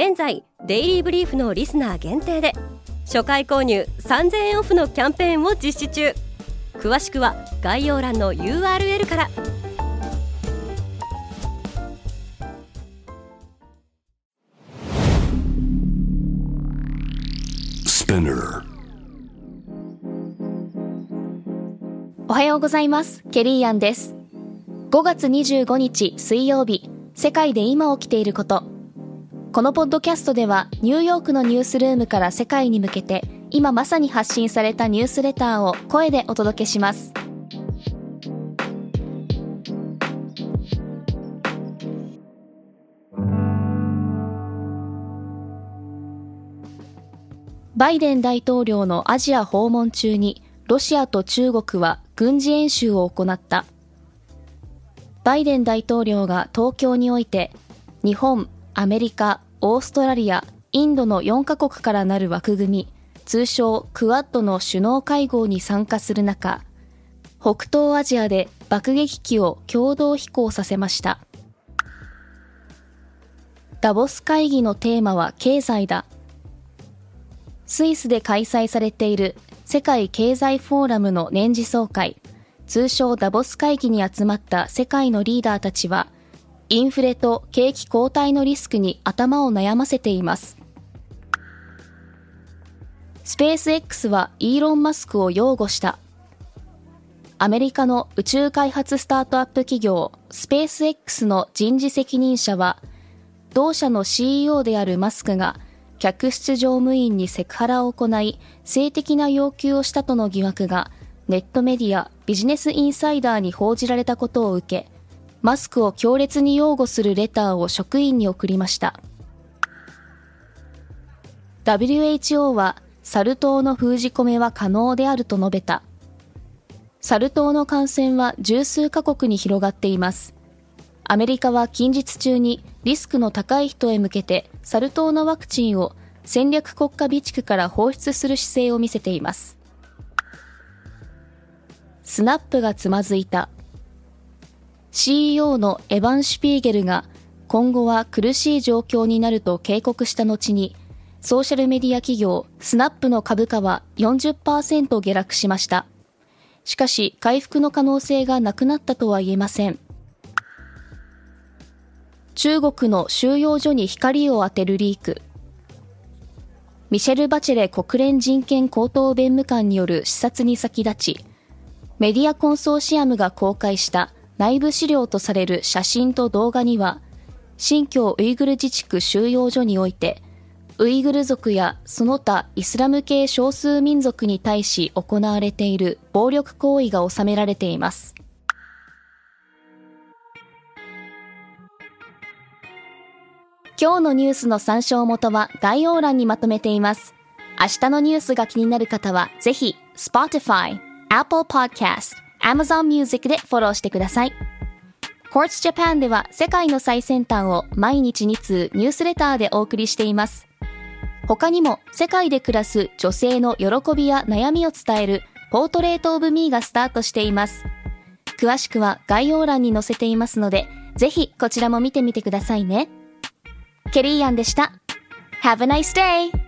現在デイリーブリーフのリスナー限定で初回購入3000円オフのキャンペーンを実施中。詳しくは概要欄の URL から。おはようございます。ケリーアンです。5月25日水曜日世界で今起きていることこのポッドキャストではニューヨークのニュースルームから世界に向けて今まさに発信されたニュースレターを声でお届けします。バイデン大統領のアジア訪問中にロシアと中国は軍事演習を行った。バイデン大統領が東京において日本、アメリカ、オーストラリア、インドの4カ国からなる枠組み、通称クワッドの首脳会合に参加する中、北東アジアで爆撃機を共同飛行させました。ダボス会議のテーマは経済だ。スイスで開催されている世界経済フォーラムの年次総会、通称ダボス会議に集まった世界のリーダーたちは、インフレと景気後退のリスクに頭を悩ませています。スペース X はイーロン・マスクを擁護した。アメリカの宇宙開発スタートアップ企業スペース X の人事責任者は、同社の CEO であるマスクが客室乗務員にセクハラを行い性的な要求をしたとの疑惑がネットメディアビジネスインサイダーに報じられたことを受け、マスクを強烈に擁護するレターを職員に送りました。WHO はサル痘の封じ込めは可能であると述べた。サル痘の感染は十数カ国に広がっています。アメリカは近日中にリスクの高い人へ向けてサル痘のワクチンを戦略国家備蓄から放出する姿勢を見せています。スナップがつまずいた。CEO のエヴァン・シュピーゲルが今後は苦しい状況になると警告した後に、ソーシャルメディア企業スナップの株価は40%下落しました。しかし回復の可能性がなくなったとは言えません。中国の収容所に光を当てるリーク。ミシェル・バチェレ国連人権高等弁務官による視察に先立ち、メディアコンソーシアムが公開した内部資料とされる写真と動画には、新疆ウイグル自治区収容所において、ウイグル族やその他イスラム系少数民族に対し行われている暴力行為が収められています。今日のニュースの参照元は概要欄にまとめています。明日のニュースが気になる方は、ぜひ Spotify、Apple Podcast、Amazon Music でフォローしてください。Quartz Japan では世界の最先端を毎日2通ニュースレターでお送りしています。他にも世界で暮らす女性の喜びや悩みを伝えるポートレートオブミーがスタートしています。詳しくは概要欄に載せていますので、ぜひこちらも見てみてくださいね。ケリーアンでした。Have a nice day!